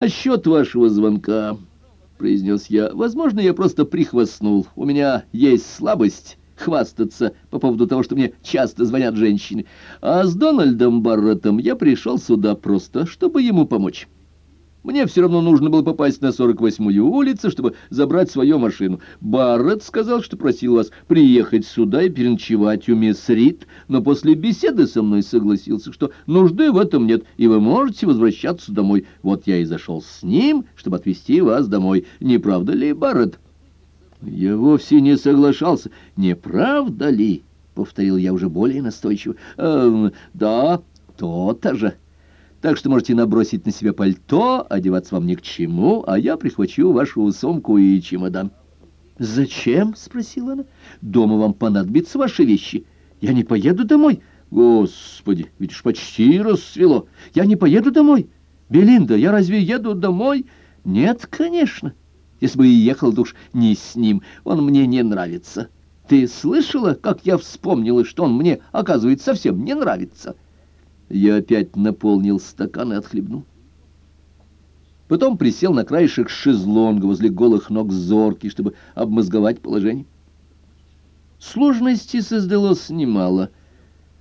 «Насчет вашего звонка», — произнес я, — «возможно, я просто прихвастнул. У меня есть слабость хвастаться по поводу того, что мне часто звонят женщины. А с Дональдом Барреттом я пришел сюда просто, чтобы ему помочь». Мне все равно нужно было попасть на 48-ю улицу, чтобы забрать свою машину. Барретт сказал, что просил вас приехать сюда и переночевать у мисс Рид, но после беседы со мной согласился, что нужды в этом нет, и вы можете возвращаться домой. Вот я и зашел с ним, чтобы отвезти вас домой. Не правда ли, Барретт? Я вовсе не соглашался. Не правда ли? — повторил я уже более настойчиво. «Эм, да, то-то же». Так что можете набросить на себя пальто, одеваться вам ни к чему, а я прихвачу вашу сумку и чемодан. «Зачем?» — спросила она. «Дома вам понадобятся ваши вещи. Я не поеду домой». «Господи, ведь уж почти рассвело. Я не поеду домой. Белинда, я разве еду домой?» «Нет, конечно. Если бы и ехал, уж не с ним. Он мне не нравится. Ты слышала, как я вспомнила, что он мне, оказывается, совсем не нравится?» Я опять наполнил стакан и отхлебнул. Потом присел на краешек шезлонга возле голых ног зорки, чтобы обмозговать положение. Сложности создалось немало,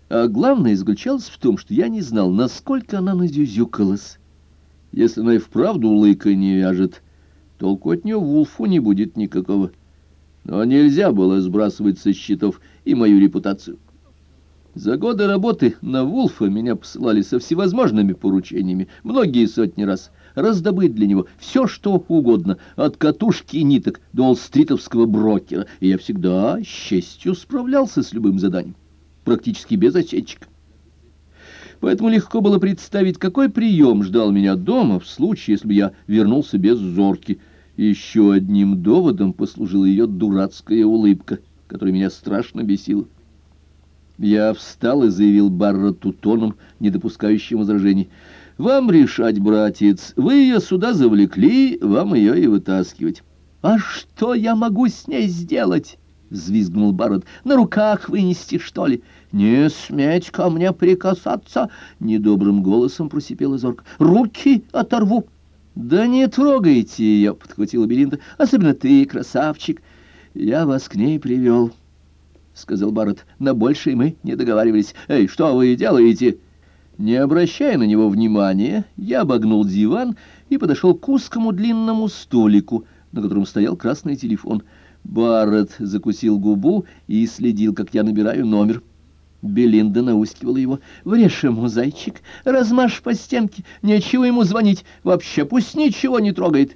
а главное заключалось в том, что я не знал, насколько она назюзюкалась. Если она и вправду лыка не вяжет, толку от нее Вулфу не будет никакого. Но нельзя было сбрасывать со счетов и мою репутацию. За годы работы на Вулфа меня посылали со всевозможными поручениями, многие сотни раз, раздобыть для него все, что угодно, от катушки и ниток до олстритовского брокера, и я всегда с честью справлялся с любым заданием, практически без осечек. Поэтому легко было представить, какой прием ждал меня дома в случае, если бы я вернулся без зорки. Еще одним доводом послужила ее дурацкая улыбка, которая меня страшно бесила. Я встал и заявил Барретту тоном, не допускающим возражений. «Вам решать, братец. Вы ее сюда завлекли, вам ее и вытаскивать». «А что я могу с ней сделать?» — взвизгнул Барретт. «На руках вынести, что ли?» «Не сметь ко мне прикасаться!» — недобрым голосом просипела Зорка. «Руки оторву!» «Да не трогайте ее!» — подхватила Белинда. «Особенно ты, красавчик! Я вас к ней привел!» — сказал Барретт. — На большее мы не договаривались. Эй, что вы делаете? Не обращая на него внимания, я обогнул диван и подошел к узкому длинному столику, на котором стоял красный телефон. Барретт закусил губу и следил, как я набираю номер. Белинда наускивала его. «Врежь ему, зайчик, размажь по стенке, нечего ему звонить, вообще пусть ничего не трогает».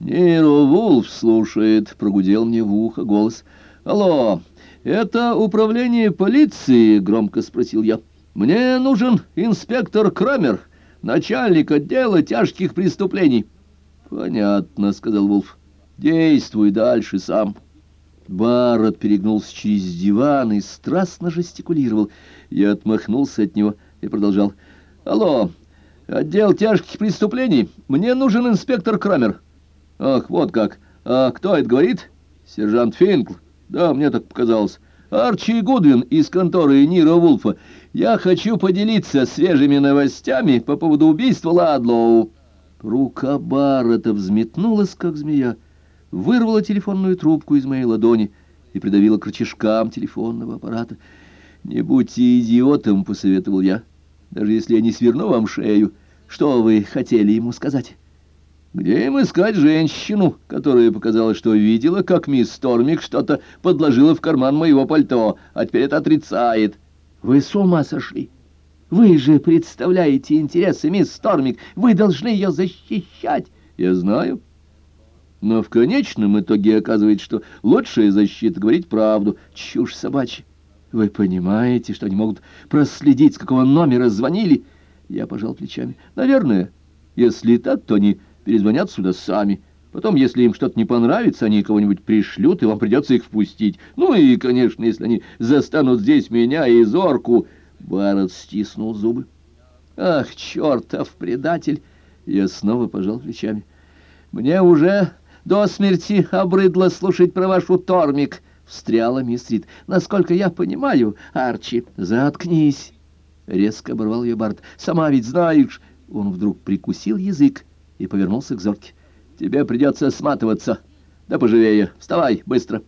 «Ниро Вулф слушает», — прогудел мне в ухо голос. «Алло, «Это управление полиции?» — громко спросил я. «Мне нужен инспектор Крамер, начальник отдела тяжких преступлений». «Понятно», — сказал Вулф. «Действуй дальше сам». Барретт перегнулся через диван и страстно жестикулировал. Я отмахнулся от него и продолжал. «Алло, отдел тяжких преступлений. Мне нужен инспектор Крамер». «Ах, вот как. А кто это говорит?» «Сержант Финкл». Да, мне так показалось. Арчи Гудвин из конторы Нира Вулфа. Я хочу поделиться свежими новостями по поводу убийства Ладлоу. Рука Баррета взметнулась, как змея, вырвала телефонную трубку из моей ладони и придавила к рычажкам телефонного аппарата. «Не будьте идиотом», — посоветовал я, — «даже если я не сверну вам шею. Что вы хотели ему сказать?» Где им искать женщину, которая показала, что видела, как мисс Стормик что-то подложила в карман моего пальто, а теперь это отрицает? Вы с ума сошли? Вы же представляете интересы мисс Стормик, вы должны ее защищать. Я знаю. Но в конечном итоге оказывается, что лучшая защита — говорить правду. Чушь собачья. Вы понимаете, что они могут проследить, с какого номера звонили? Я пожал плечами. Наверное, если так, то они перезвонят сюда сами. Потом, если им что-то не понравится, они кого-нибудь пришлют, и вам придется их впустить. Ну и, конечно, если они застанут здесь меня и Зорку...» Барретт стиснул зубы. «Ах, чертов предатель!» Я снова пожал плечами. «Мне уже до смерти обрыдло слушать про вашу Тормик!» — встряла мисс Рид. «Насколько я понимаю, Арчи...» «Заткнись!» — резко оборвал ее Барт. «Сама ведь знаешь...» Он вдруг прикусил язык и повернулся к Зорке. «Тебе придется сматываться. Да поживее. Вставай, быстро!»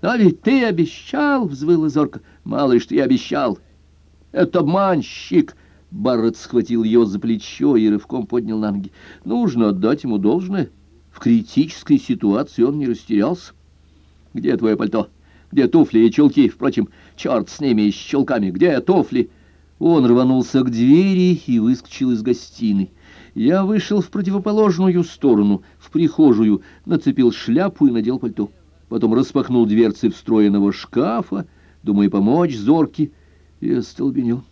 «А ведь ты обещал!» — взвыла Зорка. «Мало ли что я обещал!» «Это обманщик!» Барретт схватил ее за плечо и рывком поднял на ноги. «Нужно отдать ему должное. В критической ситуации он не растерялся. Где твое пальто? Где туфли и чулки? Впрочем, черт с ними и с чулками. Где туфли?» Он рванулся к двери и выскочил из гостиной. Я вышел в противоположную сторону, в прихожую, нацепил шляпу и надел пальто. Потом распахнул дверцы встроенного шкафа, думая помочь зорке, и остолбенел.